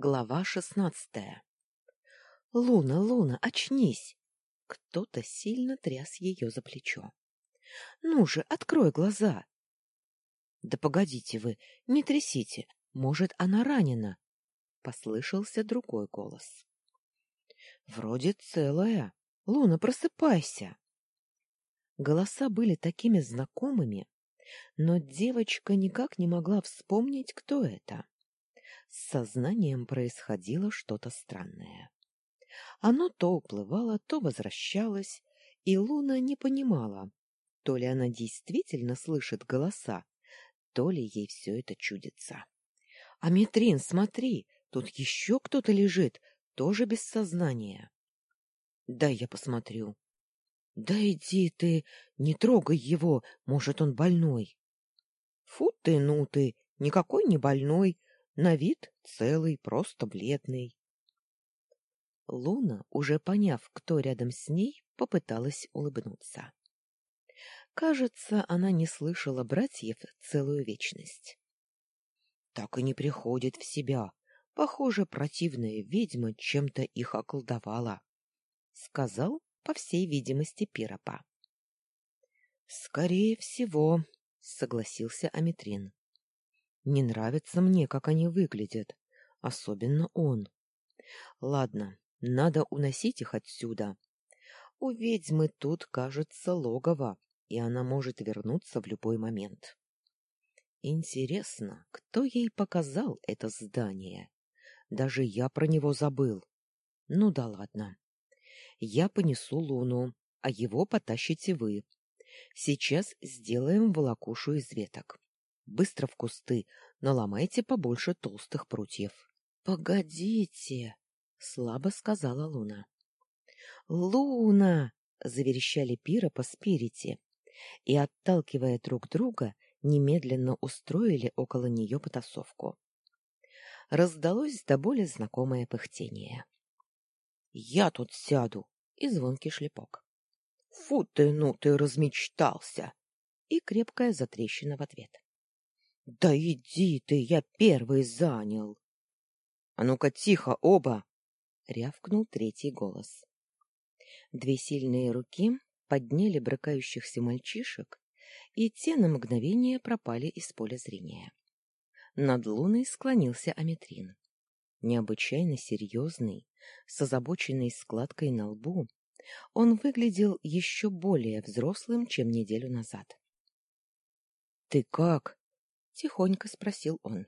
Глава шестнадцатая. Луна, Луна, очнись! Кто-то сильно тряс ее за плечо. Ну же, открой глаза. Да погодите вы, не трясите, может, она ранена. Послышался другой голос. Вроде целая. Луна, просыпайся. Голоса были такими знакомыми, но девочка никак не могла вспомнить, кто это. С сознанием происходило что-то странное. Оно то уплывало, то возвращалось, и Луна не понимала, то ли она действительно слышит голоса, то ли ей все это чудится. — Аметрин, смотри, тут еще кто-то лежит, тоже без сознания. — Да, я посмотрю. — Да иди ты, не трогай его, может, он больной. — Фу ты, ну ты, никакой не больной, на вид целый, просто бледный. Луна, уже поняв, кто рядом с ней, попыталась улыбнуться. Кажется, она не слышала братьев целую вечность. Так и не приходит в себя. Похоже, противная ведьма чем-то их околдовала, — сказал, по всей видимости, Пиропа. — Скорее всего, — согласился Аметрин. Не нравится мне, как они выглядят, особенно он. Ладно, надо уносить их отсюда. У ведьмы тут, кажется, логово, и она может вернуться в любой момент. Интересно, кто ей показал это здание? Даже я про него забыл. Ну да ладно. Я понесу луну, а его потащите вы. Сейчас сделаем волокушу из веток. Быстро в кусты, наломайте побольше толстых прутьев. — Погодите, — слабо сказала Луна. — Луна! — заверещали Пира по спирите, и, отталкивая друг друга, немедленно устроили около нее потасовку. Раздалось до боли знакомое пыхтение. — Я тут сяду! — и звонкий шлепок. — Фу ты, ну ты размечтался! И крепкая затрещина в ответ. — да иди ты, я первый занял. А ну-ка тихо оба, рявкнул третий голос. Две сильные руки подняли брыкающихся мальчишек, и те на мгновение пропали из поля зрения. Над луной склонился Аметрин. Необычайно серьезный, с озабоченной складкой на лбу, он выглядел еще более взрослым, чем неделю назад. — Ты как? Тихонько спросил он.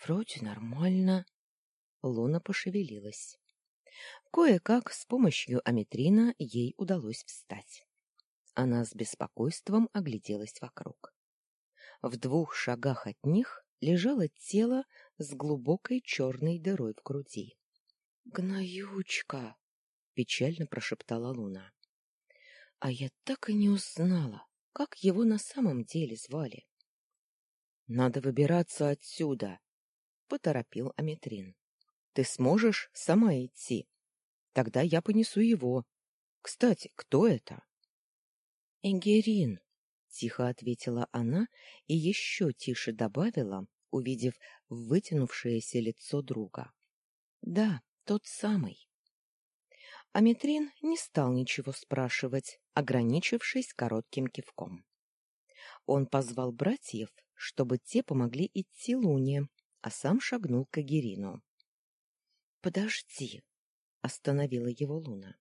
Вроде нормально. Луна пошевелилась. Кое-как с помощью аметрина ей удалось встать. Она с беспокойством огляделась вокруг. В двух шагах от них лежало тело с глубокой черной дырой в груди. — Гноючка! — печально прошептала Луна. — А я так и не узнала, как его на самом деле звали. Надо выбираться отсюда, поторопил Аметрин. Ты сможешь сама идти? Тогда я понесу его. Кстати, кто это? Энгерин, тихо ответила она и еще тише добавила, увидев вытянувшееся лицо друга. Да, тот самый. Аметрин не стал ничего спрашивать, ограничившись коротким кивком. Он позвал братьев чтобы те помогли идти Луне, а сам шагнул к Агирину. — Подожди, — остановила его Луна.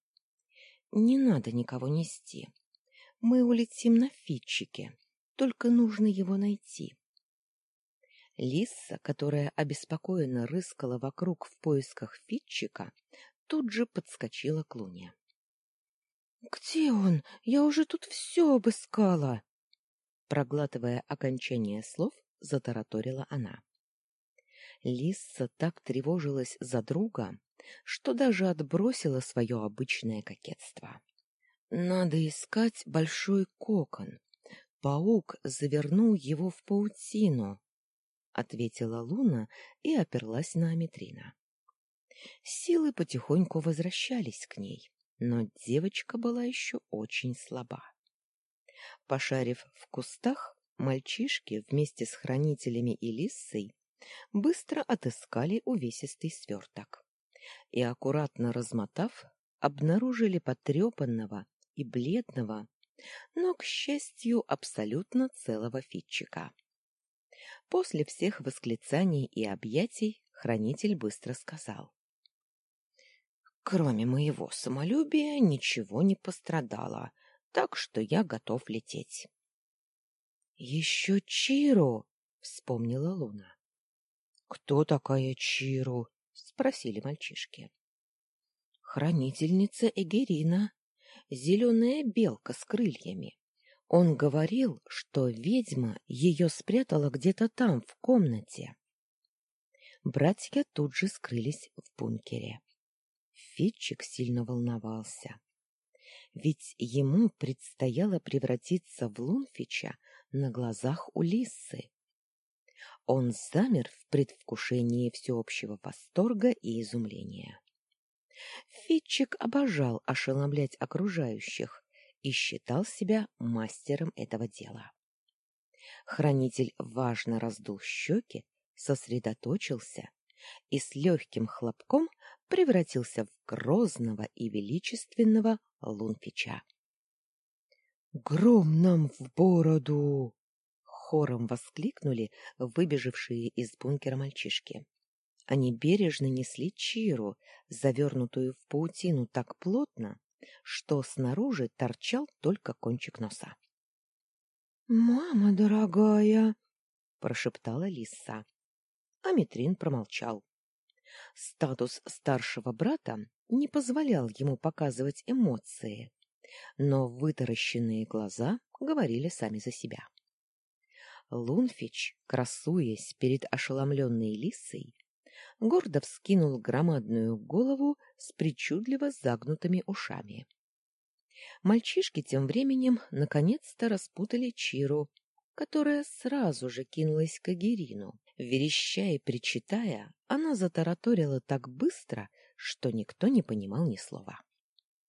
— Не надо никого нести. Мы улетим на Фитчике, только нужно его найти. Лиса, которая обеспокоенно рыскала вокруг в поисках Фитчика, тут же подскочила к Луне. — Где он? Я уже тут все обыскала! Проглатывая окончание слов, затараторила она. Лисса так тревожилась за друга, что даже отбросила свое обычное кокетство. Надо искать большой кокон. Паук завернул его в паутину, — ответила Луна и оперлась на Аметрина. Силы потихоньку возвращались к ней, но девочка была еще очень слаба. Пошарив в кустах, мальчишки вместе с хранителями и лиссой быстро отыскали увесистый сверток и, аккуратно размотав, обнаружили потрепанного и бледного, но, к счастью, абсолютно целого фитчика. После всех восклицаний и объятий хранитель быстро сказал. Кроме моего самолюбия ничего не пострадало, так что я готов лететь. — Еще Чиру! — вспомнила Луна. — Кто такая Чиру? — спросили мальчишки. — Хранительница Эгерина, зеленая белка с крыльями. Он говорил, что ведьма ее спрятала где-то там, в комнате. Братья тут же скрылись в бункере. Фитчик сильно волновался. Ведь ему предстояло превратиться в Лунфича на глазах у Лисы. Он замер в предвкушении всеобщего восторга и изумления. Фитчик обожал ошеломлять окружающих и считал себя мастером этого дела. Хранитель важно раздул щеки, сосредоточился и с легким хлопком превратился в грозного и величественного Лунфича. «Гром нам в бороду!» — хором воскликнули выбежавшие из бункера мальчишки. Они бережно несли Чиру, завернутую в паутину так плотно, что снаружи торчал только кончик носа. «Мама дорогая!» — прошептала лиса. А Митрин промолчал. Статус старшего брата не позволял ему показывать эмоции, но вытаращенные глаза говорили сами за себя. Лунфич, красуясь перед ошеломленной лисой, гордо вскинул громадную голову с причудливо загнутыми ушами. Мальчишки тем временем наконец-то распутали Чиру, которая сразу же кинулась к Агирину. Верещая и причитая, она затараторила так быстро, что никто не понимал ни слова.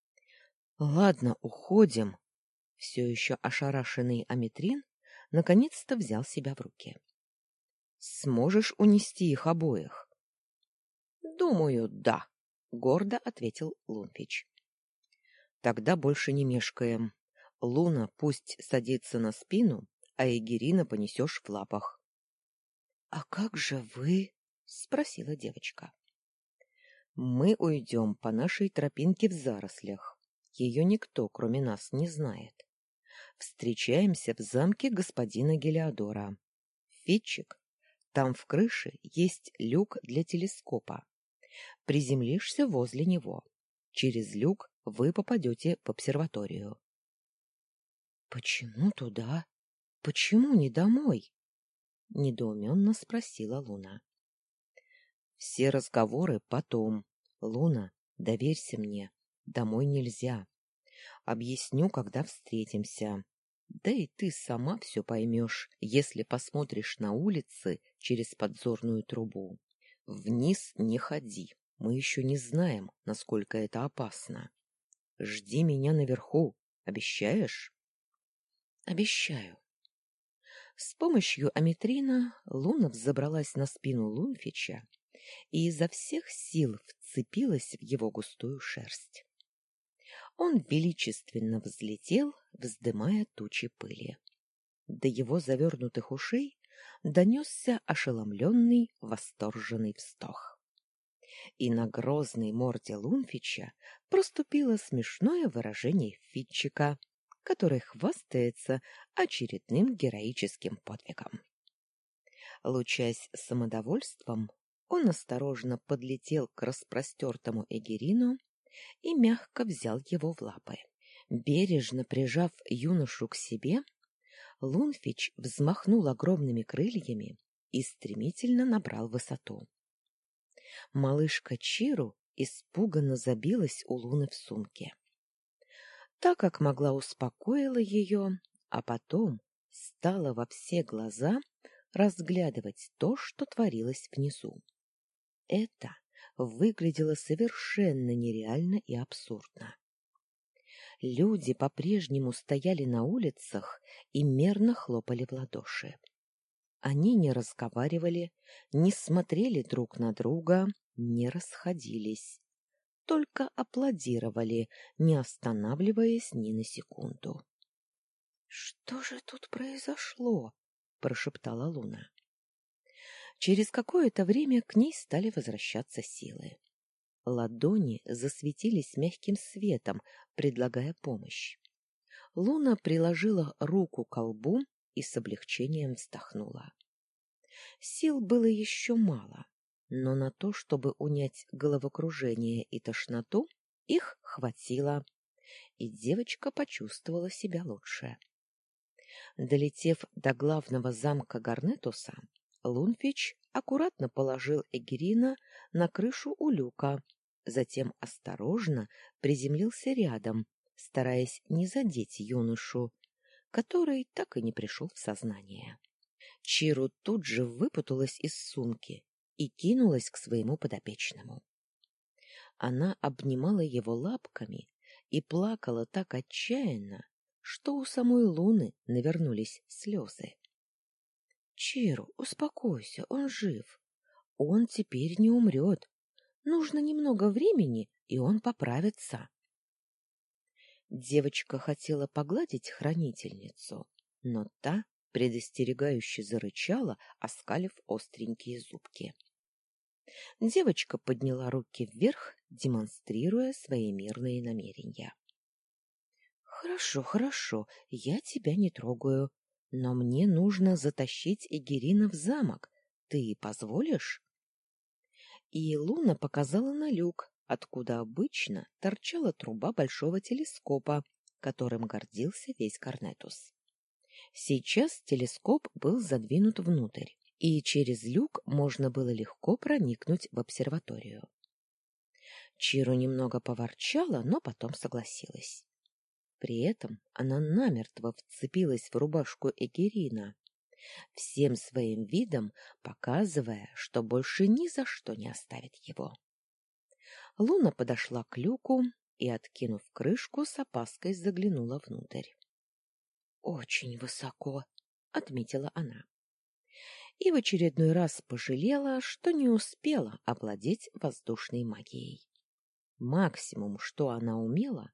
— Ладно, уходим. Все еще ошарашенный Аметрин наконец-то взял себя в руки. — Сможешь унести их обоих? — Думаю, да, — гордо ответил Лунпич. — Тогда больше не мешкаем. Луна пусть садится на спину, а Эгерина понесешь в лапах. — А как же вы? — спросила девочка. — Мы уйдем по нашей тропинке в зарослях. Ее никто, кроме нас, не знает. Встречаемся в замке господина Гелиодора. Фитчик, там в крыше есть люк для телескопа. Приземлишься возле него. Через люк вы попадете в обсерваторию. — Почему туда? Почему не домой? Недоуменно спросила Луна. Все разговоры потом. Луна, доверься мне. Домой нельзя. Объясню, когда встретимся. Да и ты сама все поймешь, если посмотришь на улицы через подзорную трубу. Вниз не ходи. Мы еще не знаем, насколько это опасно. Жди меня наверху. Обещаешь? Обещаю. С помощью аметрина Луна взобралась на спину Лунфича и изо всех сил вцепилась в его густую шерсть. Он величественно взлетел, вздымая тучи пыли. До его завернутых ушей донесся ошеломленный, восторженный вздох. И на грозной морде Лунфича проступило смешное выражение Фитчика — который хвастается очередным героическим подвигом. Лучась самодовольством, он осторожно подлетел к распростертому Эгерину и мягко взял его в лапы. Бережно прижав юношу к себе, Лунфич взмахнул огромными крыльями и стремительно набрал высоту. Малышка Чиру испуганно забилась у Луны в сумке так как могла успокоила ее, а потом стала во все глаза разглядывать то, что творилось внизу. Это выглядело совершенно нереально и абсурдно. Люди по-прежнему стояли на улицах и мерно хлопали в ладоши. Они не разговаривали, не смотрели друг на друга, не расходились, только аплодировали, не останавливаясь ни на секунду. — Что же тут произошло? — прошептала Луна. Через какое-то время к ней стали возвращаться силы. Ладони засветились мягким светом, предлагая помощь. Луна приложила руку к колбу и с облегчением вздохнула. Сил было еще мало, но на то, чтобы унять головокружение и тошноту, их хватило, и девочка почувствовала себя лучше. Долетев до главного замка Гарнетуса, Лунфич аккуратно положил Эгерина на крышу у люка, затем осторожно приземлился рядом, стараясь не задеть юношу, который так и не пришел в сознание. Чиру тут же выпуталась из сумки и кинулась к своему подопечному. Она обнимала его лапками и плакала так отчаянно, что у самой Луны навернулись слезы. — Чиру, успокойся, он жив. Он теперь не умрет. Нужно немного времени, и он поправится. Девочка хотела погладить хранительницу, но та предостерегающе зарычала, оскалив остренькие зубки. Девочка подняла руки вверх, демонстрируя свои мирные намерения. — Хорошо, хорошо, я тебя не трогаю, но мне нужно затащить Эгерина в замок. Ты позволишь? И Луна показала на люк, откуда обычно торчала труба большого телескопа, которым гордился весь Корнетус. Сейчас телескоп был задвинут внутрь, и через люк можно было легко проникнуть в обсерваторию. Чиру немного поворчала, но потом согласилась. При этом она намертво вцепилась в рубашку Эгерина, всем своим видом показывая, что больше ни за что не оставит его. Луна подошла к люку и, откинув крышку, с опаской заглянула внутрь. — Очень высоко, — отметила она. И в очередной раз пожалела, что не успела овладеть воздушной магией. Максимум, что она умела,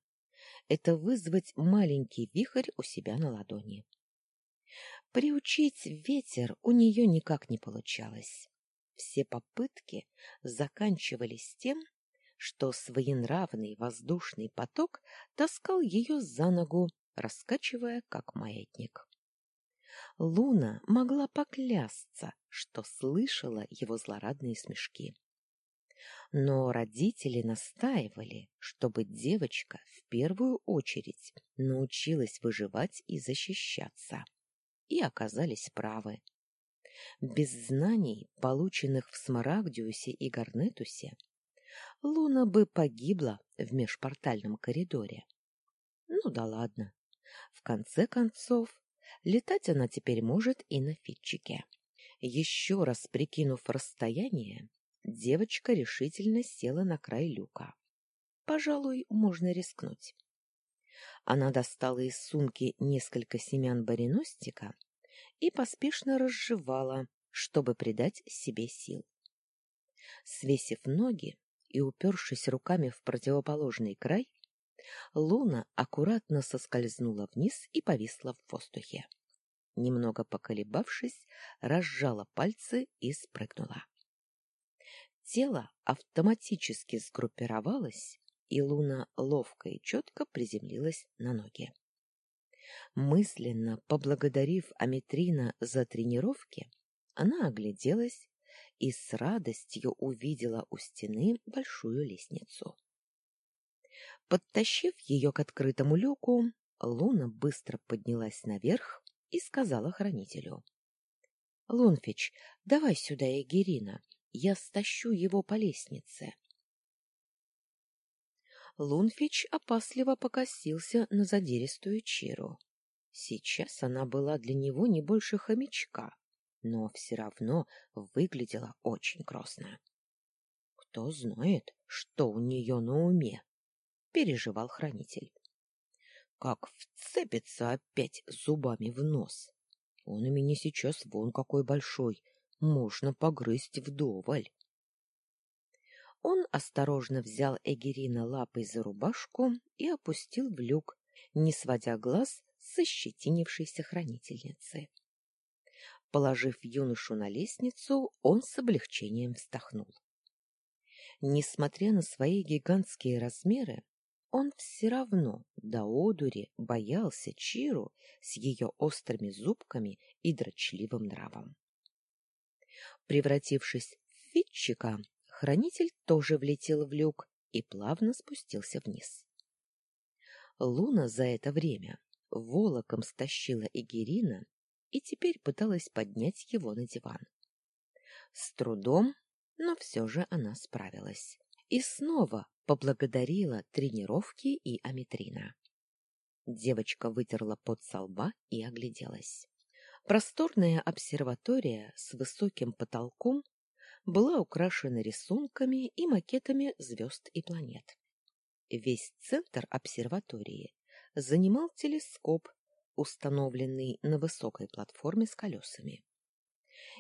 это вызвать маленький вихрь у себя на ладони. Приучить ветер у нее никак не получалось. Все попытки заканчивались тем, что своенравный воздушный поток таскал ее за ногу, раскачивая, как маятник. Луна могла поклясться, что слышала его злорадные смешки. Но родители настаивали, чтобы девочка в первую очередь научилась выживать и защищаться и оказались правы. Без знаний, полученных в Смарагдиусе и Гарнетусе, Луна бы погибла в межпортальном коридоре. Ну да ладно. В конце концов, летать она теперь может и на фитчике. Еще раз прикинув расстояние, девочка решительно села на край люка. Пожалуй, можно рискнуть. Она достала из сумки несколько семян бариностика и поспешно разжевала, чтобы придать себе сил. Свесив ноги и упершись руками в противоположный край, Луна аккуратно соскользнула вниз и повисла в воздухе. Немного поколебавшись, разжала пальцы и спрыгнула. Тело автоматически сгруппировалось и Луна ловко и четко приземлилась на ноги. Мысленно поблагодарив Аметрина за тренировки, она огляделась и с радостью увидела у стены большую лестницу. Подтащив ее к открытому люку, Луна быстро поднялась наверх и сказала хранителю. — Лунфич, давай сюда Эгерина, я стащу его по лестнице. Лунфич опасливо покосился на задиристую Чиру. Сейчас она была для него не больше хомячка, но все равно выглядела очень грозно. Кто знает, что у нее на уме, переживал хранитель. Как вцепится опять зубами в нос. Он у меня сейчас вон какой большой, можно погрызть вдоволь. Он осторожно взял Эгерина лапой за рубашку и опустил в люк, не сводя глаз со щетинившейся хранительницы. Положив юношу на лестницу, он с облегчением вздохнул. Несмотря на свои гигантские размеры, он все равно до одури боялся Чиру с ее острыми зубками и дрочливым нравом. Превратившись в фитчика, хранитель тоже влетел в люк и плавно спустился вниз. Луна за это время волоком стащила Игерина и теперь пыталась поднять его на диван. С трудом, но все же она справилась. И снова поблагодарила тренировки и Аметрина. Девочка вытерла пот со лба и огляделась. Просторная обсерватория с высоким потолком была украшена рисунками и макетами звезд и планет. Весь центр обсерватории занимал телескоп, установленный на высокой платформе с колесами.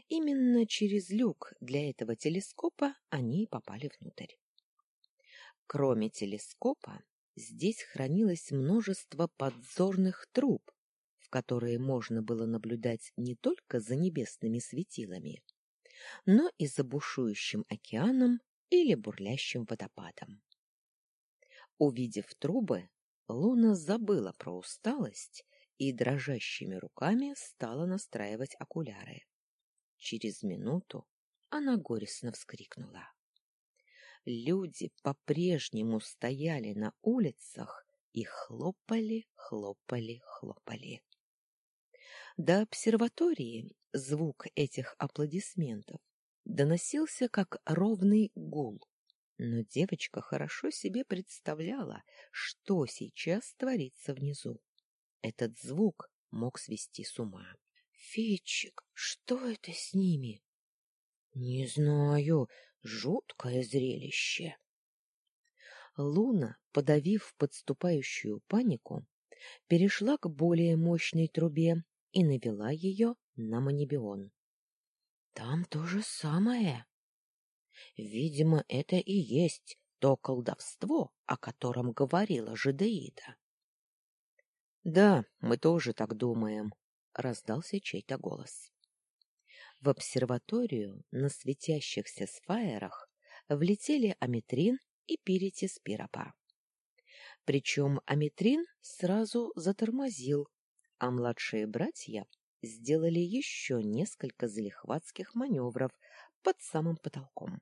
Именно через люк для этого телескопа они попали внутрь. Кроме телескопа, здесь хранилось множество подзорных труб, в которые можно было наблюдать не только за небесными светилами, но и за бушующим океаном или бурлящим водопадом. Увидев трубы, Луна забыла про усталость и дрожащими руками стала настраивать окуляры. Через минуту она горестно вскрикнула. Люди по-прежнему стояли на улицах и хлопали, хлопали, хлопали. До обсерватории звук этих аплодисментов доносился как ровный гул, но девочка хорошо себе представляла, что сейчас творится внизу. Этот звук мог свести с ума. «Фитчик, что это с ними?» «Не знаю, жуткое зрелище». Луна, подавив подступающую панику, перешла к более мощной трубе и навела ее на Манибион. «Там то же самое». Видимо, это и есть то колдовство, о котором говорила Жидеида. — Да, мы тоже так думаем, — раздался чей-то голос. В обсерваторию на светящихся сфаерах влетели Аметрин и Пиритис Пиропа. Причем Аметрин сразу затормозил, а младшие братья сделали еще несколько залихватских маневров под самым потолком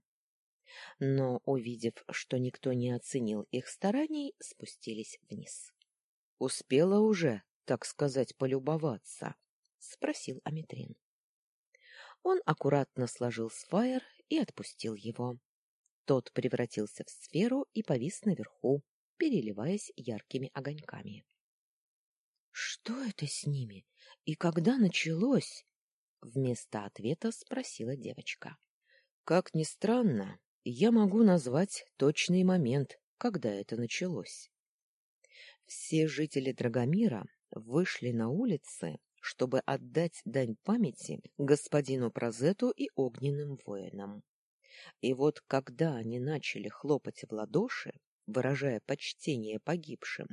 но, увидев, что никто не оценил их стараний, спустились вниз. — Успела уже, так сказать, полюбоваться? — спросил Аметрин. Он аккуратно сложил сфайр и отпустил его. Тот превратился в сферу и повис наверху, переливаясь яркими огоньками. — Что это с ними? И когда началось? — вместо ответа спросила девочка. — Как ни странно, я могу назвать точный момент, когда это началось. Все жители Драгомира вышли на улицы, чтобы отдать дань памяти господину Прозету и огненным воинам. И вот когда они начали хлопать в ладоши, выражая почтение погибшим,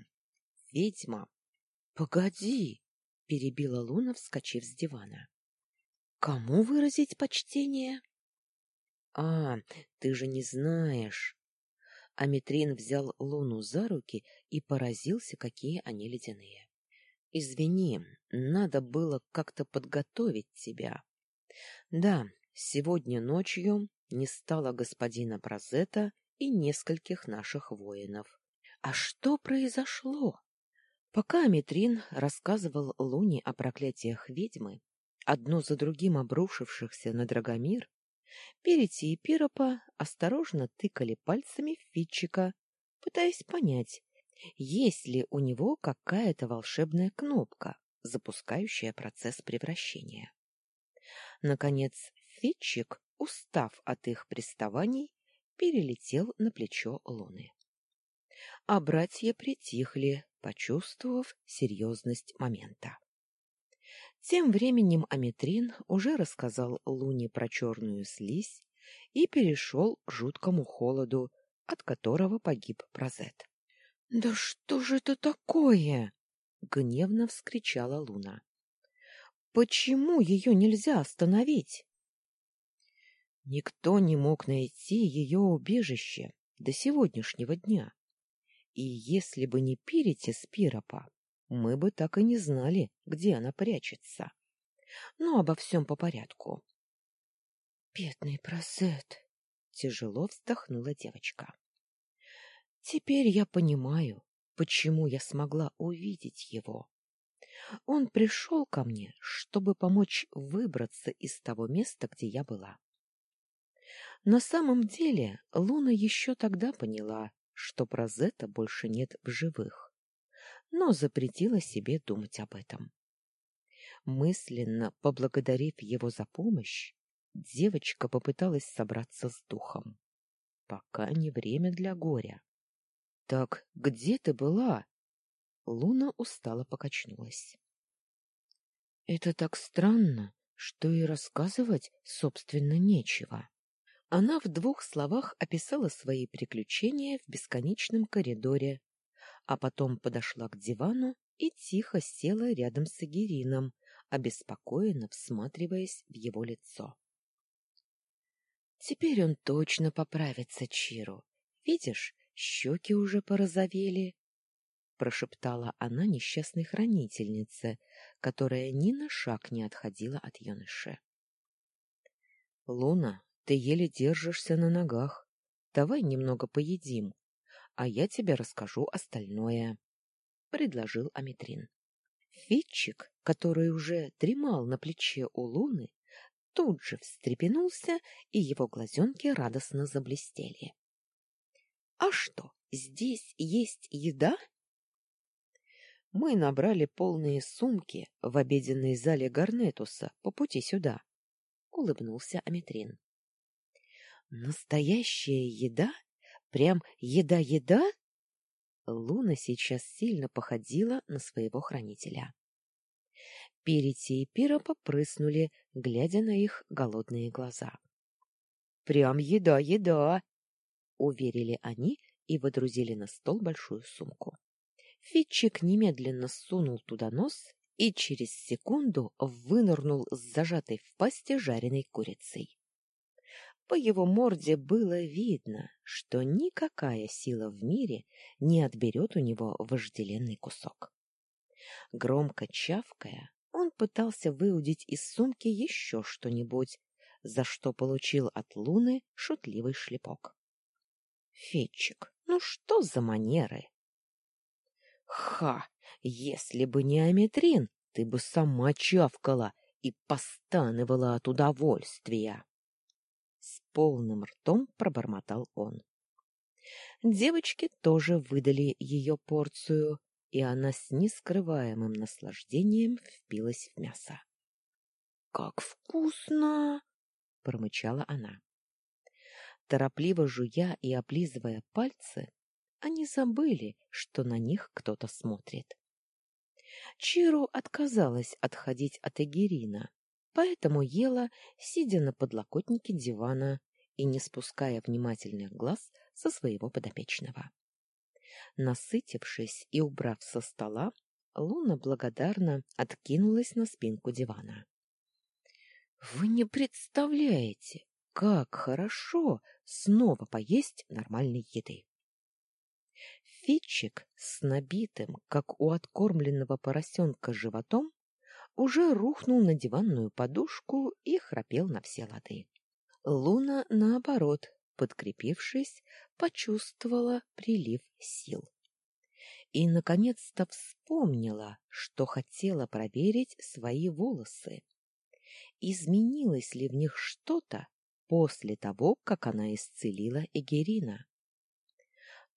ведьма... — Погоди! — перебила Луна, вскочив с дивана. — Кому выразить почтение? — а, ты же не знаешь. Аметрин взял Луну за руки и поразился, какие они ледяные. Извини, надо было как-то подготовить тебя. Да, сегодня ночью не стало господина Прозета и нескольких наших воинов. А что произошло? Пока Аметрин рассказывал Луне о проклятиях ведьмы, одно за другим обрушившихся на Драгомир, Перити и Пиропа осторожно тыкали пальцами в Фитчика, пытаясь понять, есть ли у него какая-то волшебная кнопка, запускающая процесс превращения. Наконец, Фитчик, устав от их приставаний, перелетел на плечо Луны. А братья притихли, почувствовав серьезность момента. Тем временем Аметрин уже рассказал Луне про черную слизь и перешел к жуткому холоду, от которого погиб Прозет. — Да что же это такое? — гневно вскричала Луна. — Почему ее нельзя остановить? Никто не мог найти ее убежище до сегодняшнего дня. И если бы не Пирити Спиропа, мы бы так и не знали, где она прячется. Но обо всем по порядку. — Бедный просет! — тяжело вздохнула девочка. — Теперь я понимаю, почему я смогла увидеть его. Он пришел ко мне, чтобы помочь выбраться из того места, где я была. На самом деле Луна еще тогда поняла, что Прозета больше нет в живых, но запретила себе думать об этом. Мысленно поблагодарив его за помощь, девочка попыталась собраться с духом. Пока не время для горя. — Так где ты была? Луна устало покачнулась. — Это так странно, что и рассказывать, собственно, нечего. Она в двух словах описала свои приключения в бесконечном коридоре, а потом подошла к дивану и тихо села рядом с Агирином, обеспокоенно всматриваясь в его лицо. Теперь он точно поправится, Чиру. Видишь, щеки уже порозовели, — прошептала она несчастной хранительнице, которая ни на шаг не отходила от юноши. — Луна, ты еле держишься на ногах. Давай немного поедим, а я тебе расскажу остальное, — предложил Аметрин. Фитчик, который уже дремал на плече у Луны, тут же встрепенулся, и его глазенки радостно заблестели. — А что, здесь есть еда? Мы набрали полные сумки в обеденной зале Гарнетуса по пути сюда, — улыбнулся Аметрин. Настоящая еда? Прям еда-еда? Луна сейчас сильно походила на своего хранителя. Перити и Пира попрыснули, глядя на их голодные глаза. — Прям еда-еда! — уверили они и водрузили на стол большую сумку. Фитчик немедленно сунул туда нос и через секунду вынырнул с зажатой в пасти жареной курицей. По его морде было видно, что никакая сила в мире не отберет у него вожделенный кусок. Громко чавкая, он пытался выудить из сумки еще что-нибудь, за что получил от Луны шутливый шлепок. — Фетчик, ну что за манеры? — Ха! Если бы не Аметрин, ты бы сама чавкала и постанывала от удовольствия полным ртом пробормотал он. Девочки тоже выдали ее порцию, и она с нескрываемым наслаждением впилась в мясо. — Как вкусно! — промычала она. Торопливо жуя и облизывая пальцы, они забыли, что на них кто-то смотрит. Чиру отказалась отходить от Эгерина, поэтому ела, сидя на подлокотнике дивана и не спуская внимательных глаз со своего подопечного. Насытившись и убрав со стола, Луна благодарно откинулась на спинку дивана. — Вы не представляете, как хорошо снова поесть нормальной еды! Фитчик с набитым, как у откормленного поросенка, животом уже рухнул на диванную подушку и храпел на все лады. Луна, наоборот, подкрепившись, почувствовала прилив сил. И, наконец-то, вспомнила, что хотела проверить свои волосы. Изменилось ли в них что-то после того, как она исцелила Эгерина?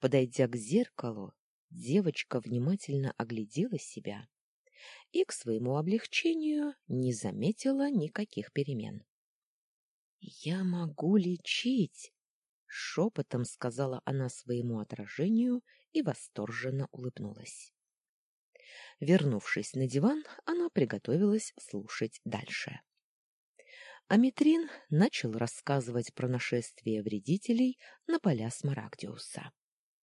Подойдя к зеркалу, девочка внимательно оглядела себя и к своему облегчению не заметила никаких перемен. «Я могу лечить!» — шепотом сказала она своему отражению и восторженно улыбнулась. Вернувшись на диван, она приготовилась слушать дальше. Аметрин начал рассказывать про нашествие вредителей на поля Смарагдиуса.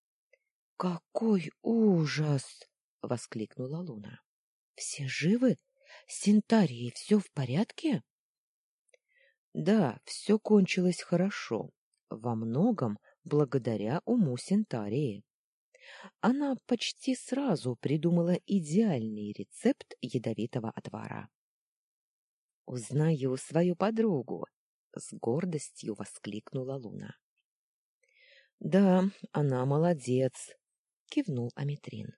— Какой ужас! — воскликнула Луна. — Все живы? С Синтарией все в порядке? — Да, все кончилось хорошо, во многом благодаря уму Синтарии. Она почти сразу придумала идеальный рецепт ядовитого отвара. Узнаю свою подругу, с гордостью воскликнула Луна. Да, она молодец, кивнул Аметрин.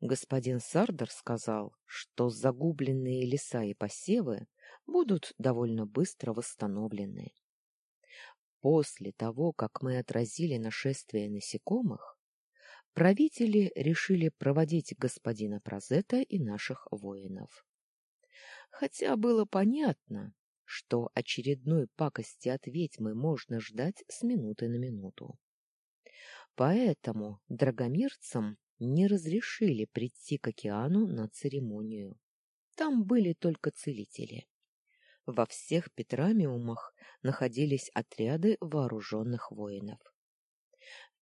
Господин Сардер сказал, что загубленные леса и посевы будут довольно быстро восстановлены. После того, как мы отразили нашествие насекомых, правители решили проводить господина Прозета и наших воинов хотя было понятно, что очередной пакости от ведьмы можно ждать с минуты на минуту. Поэтому драгомирцам не разрешили прийти к океану на церемонию. Там были только целители. Во всех Петрамиумах находились отряды вооруженных воинов.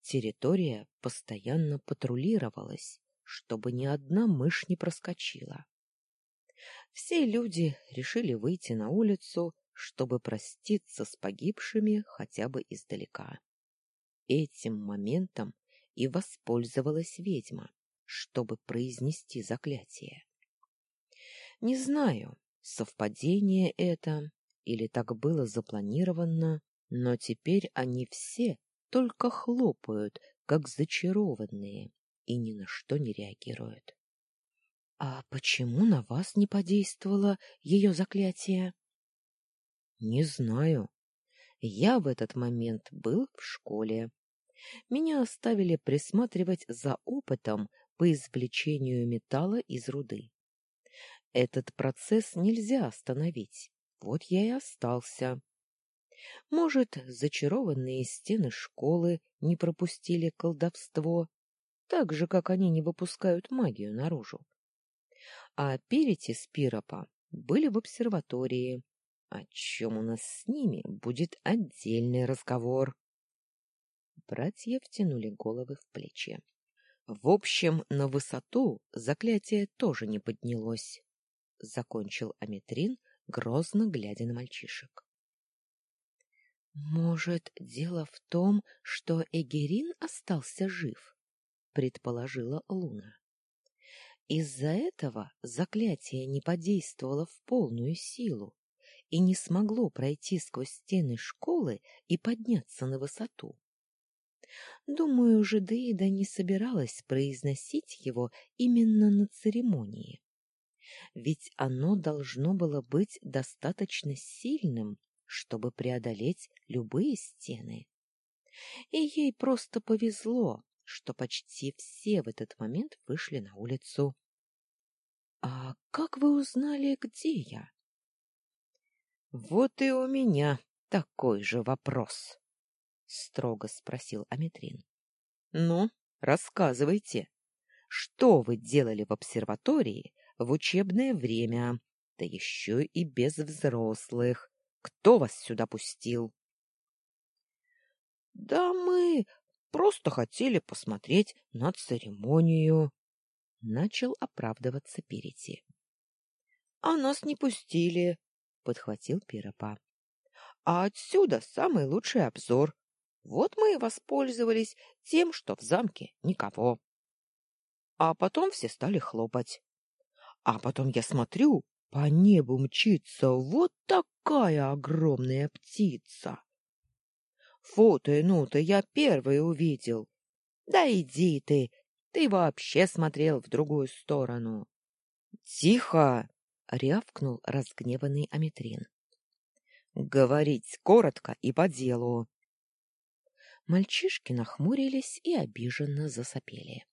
Территория постоянно патрулировалась, чтобы ни одна мышь не проскочила все люди решили выйти на улицу, чтобы проститься с погибшими хотя бы издалека. Этим моментом и воспользовалась ведьма, чтобы произнести заклятие. Не знаю, совпадение это или так было запланировано, но теперь они все только хлопают, как зачарованные, и ни на что не реагируют. — А почему на вас не подействовало ее заклятие? — Не знаю. Я в этот момент был в школе. Меня оставили присматривать за опытом по извлечению металла из руды. Этот процесс нельзя остановить. Вот я и остался. Может, зачарованные стены школы не пропустили колдовство, так же, как они не выпускают магию наружу а Перити с Пиропа были в обсерватории, о чем у нас с ними будет отдельный разговор. Братья втянули головы в плечи. В общем, на высоту заклятие тоже не поднялось, — закончил Аметрин, грозно глядя на мальчишек. — Может, дело в том, что Эгерин остался жив? — предположила Луна. Из-за этого заклятие не подействовало в полную силу и не смогло пройти сквозь стены школы и подняться на высоту. Думаю, Жидеида не собиралась произносить его именно на церемонии. Ведь оно должно было быть достаточно сильным, чтобы преодолеть любые стены. И ей просто повезло, что почти все в этот момент вышли на улицу. — А как вы узнали, где я? — Вот и у меня такой же вопрос, — строго спросил Аметрин. — Ну, рассказывайте, что вы делали в обсерватории в учебное время, да еще и без взрослых? Кто вас сюда пустил? — Да мы Просто хотели посмотреть на церемонию. Начал оправдываться Перети. — А нас не пустили, — подхватил Пиропа. — А отсюда самый лучший обзор. Вот мы и воспользовались тем, что в замке никого. А потом все стали хлопать. А потом я смотрю, по небу мчится вот такая огромная птица. Фото, ну-то я первый увидел. Да иди ты, ты вообще смотрел в другую сторону. Тихо, рявкнул разгневанный Аметрин. Говорить коротко и по делу. Мальчишки нахмурились и обиженно засопели.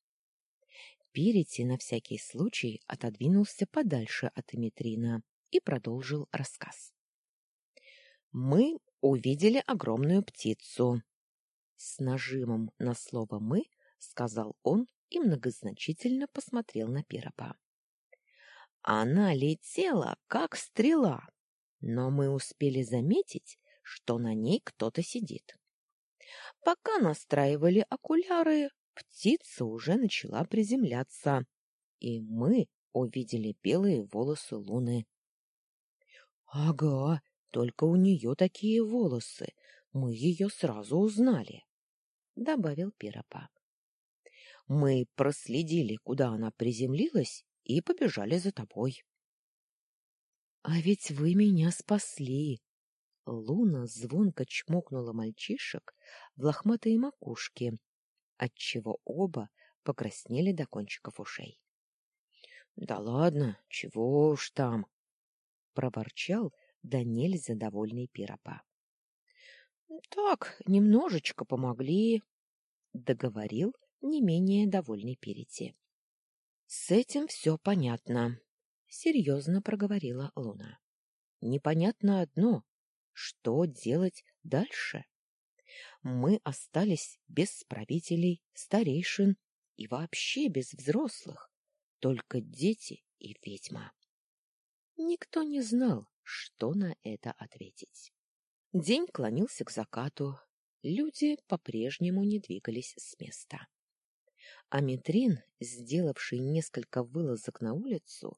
Перети на всякий случай отодвинулся подальше от Аметрина и продолжил рассказ. Мы увидели огромную птицу. С нажимом на слово «мы» сказал он и многозначительно посмотрел на Пиропа. Она летела, как стрела, но мы успели заметить, что на ней кто-то сидит. Пока настраивали окуляры, птица уже начала приземляться, и мы увидели белые волосы луны. — Ага, только у нее такие волосы, мы ее сразу узнали, — добавил Пиропа. Мы проследили, куда она приземлилась, и побежали за тобой. — А ведь вы меня спасли! Луна звонко чмокнула мальчишек в лохматые макушки, отчего оба покраснели до кончиков ушей. — Да ладно, чего уж там! — проворчал да нельзя довольный Пиропа. — Так, немножечко помогли, — договорил не менее довольный Перети. — С этим все понятно, — серьезно проговорила Луна. — Непонятно одно что делать дальше? Мы остались без правителей, старейшин и вообще без взрослых, только дети и ведьма. Никто не знал, что на это ответить. День клонился к закату, люди по-прежнему не двигались с места. Аметрин, сделавший несколько вылазок на улицу,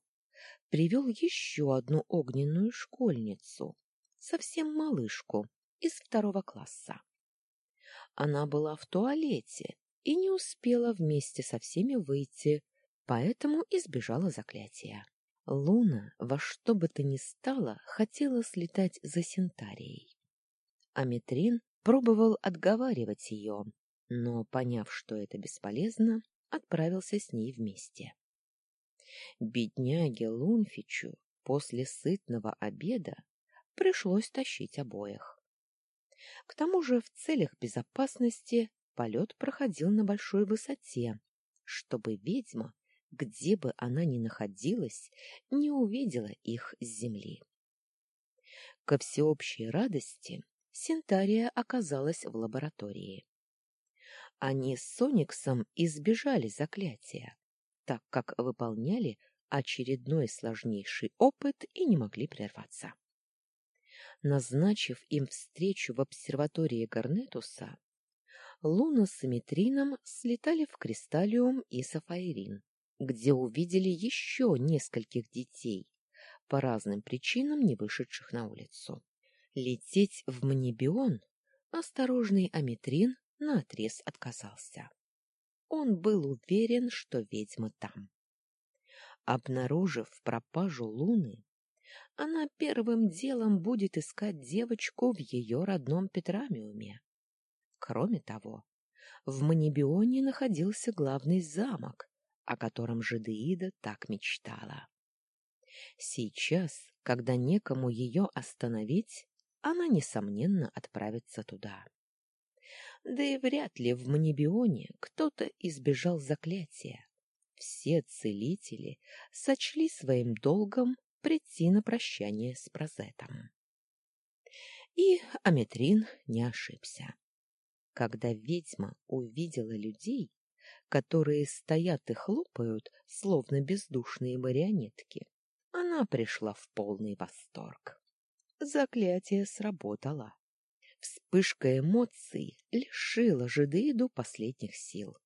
привел еще одну огненную школьницу, совсем малышку из второго класса. Она была в туалете и не успела вместе со всеми выйти, поэтому избежала заклятия. Луна во что бы то ни стало хотела слетать за Синтарией. Аметрин пробовал отговаривать ее, но, поняв, что это бесполезно, отправился с ней вместе. Бедняге Лунфичу после сытного обеда пришлось тащить обоих. К тому же в целях безопасности полет проходил на большой высоте, чтобы ведьма, где бы она ни находилась, не увидела их с земли. Ко всеобщей радости Синтария оказалась в лаборатории. Они с Сониксом избежали заклятия, так как выполняли очередной сложнейший опыт и не могли прерваться. Назначив им встречу в обсерватории Гарнетуса, Луна с Эмитрином слетали в Кристаллиум и Сафаирин, где увидели еще нескольких детей, по разным причинам не вышедших на улицу. Лететь в Мнебион осторожный Аметрин наотрез отказался. Он был уверен, что ведьма там. Обнаружив пропажу Луны, она первым делом будет искать девочку в ее родном Петрамиуме. Кроме того, в Манибионе находился главный замок, о котором Жидеида так мечтала. Сейчас, когда некому ее остановить, она, несомненно, отправится туда. Да и вряд ли в Манибионе кто-то избежал заклятия. Все целители сочли своим долгом прийти на прощание с Прозетом. И Аметрин не ошибся. Когда ведьма увидела людей, которые стоят и хлопают, словно бездушные марионетки, она пришла в полный восторг. Заклятие сработало. Вспышка эмоций лишила Жидеиду последних сил.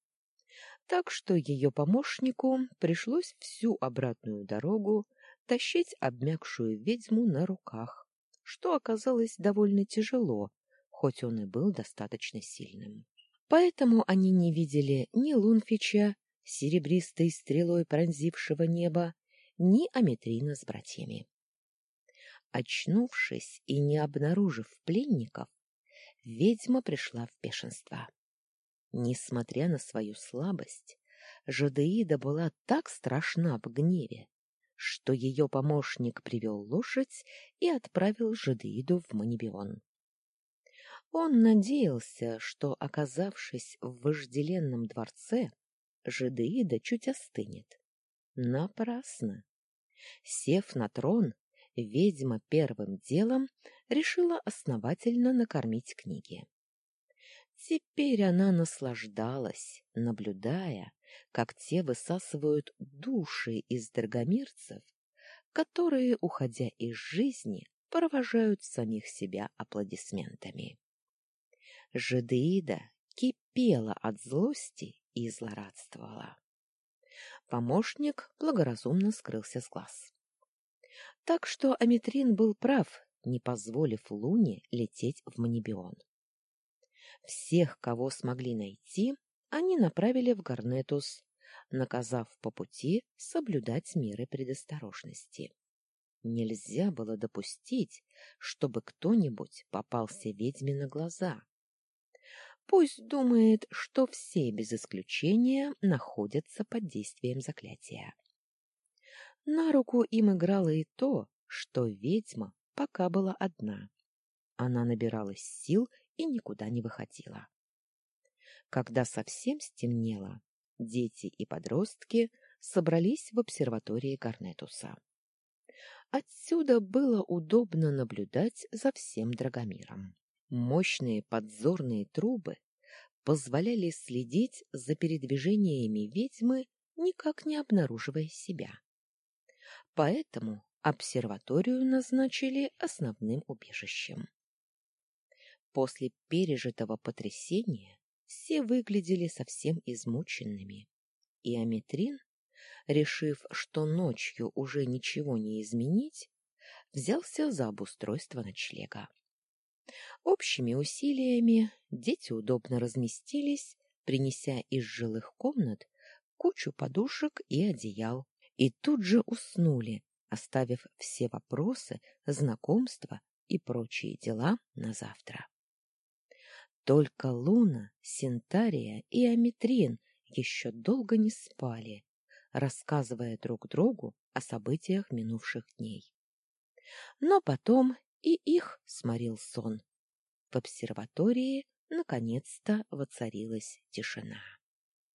Так что ее помощнику пришлось всю обратную дорогу тащить обмякшую ведьму на руках, что оказалось довольно тяжело, хоть он и был достаточно сильным. Поэтому они не видели ни Лунфича, серебристой стрелой пронзившего небо, ни Аметрина с братьями. Очнувшись и не обнаружив пленников, ведьма пришла в бешенство. Несмотря на свою слабость, Жадеида была так страшна в гневе, что ее помощник привел лошадь и отправил Жадеиду в Манибион. Он надеялся, что, оказавшись в вожделенном дворце, Жадеида чуть остынет. Напрасно. Сев на трон, ведьма первым делом решила основательно накормить книги. Теперь она наслаждалась, наблюдая, как те высасывают души из драгомирцев, которые, уходя из жизни, провожают самих себя аплодисментами. Жидеида кипела от злости и злорадствовала. Помощник благоразумно скрылся с глаз. Так что Аметрин был прав, не позволив Луне лететь в Манибион. Всех, кого смогли найти, они направили в Гарнетус, наказав по пути соблюдать меры предосторожности. Нельзя было допустить, чтобы кто-нибудь попался ведьме на глаза. Пусть думает, что все без исключения находятся под действием заклятия. На руку им играло и то, что ведьма пока была одна. Она набиралась сил и никуда не выходила. Когда совсем стемнело, дети и подростки собрались в обсерватории Гарнетуса. Отсюда было удобно наблюдать за всем Драгомиром. Мощные подзорные трубы позволяли следить за передвижениями ведьмы, никак не обнаруживая себя. Поэтому обсерваторию назначили основным убежищем. После пережитого потрясения все выглядели совсем измученными, и Аметрин, решив, что ночью уже ничего не изменить, взялся за обустройство ночлега. Общими усилиями дети удобно разместились, принеся из жилых комнат кучу подушек и одеял, и тут же уснули, оставив все вопросы, знакомства и прочие дела на завтра. Только Луна, Синтария и Аметрин еще долго не спали, рассказывая друг другу о событиях минувших дней. Но потом и их сморил сон. В обсерватории наконец-то воцарилась тишина.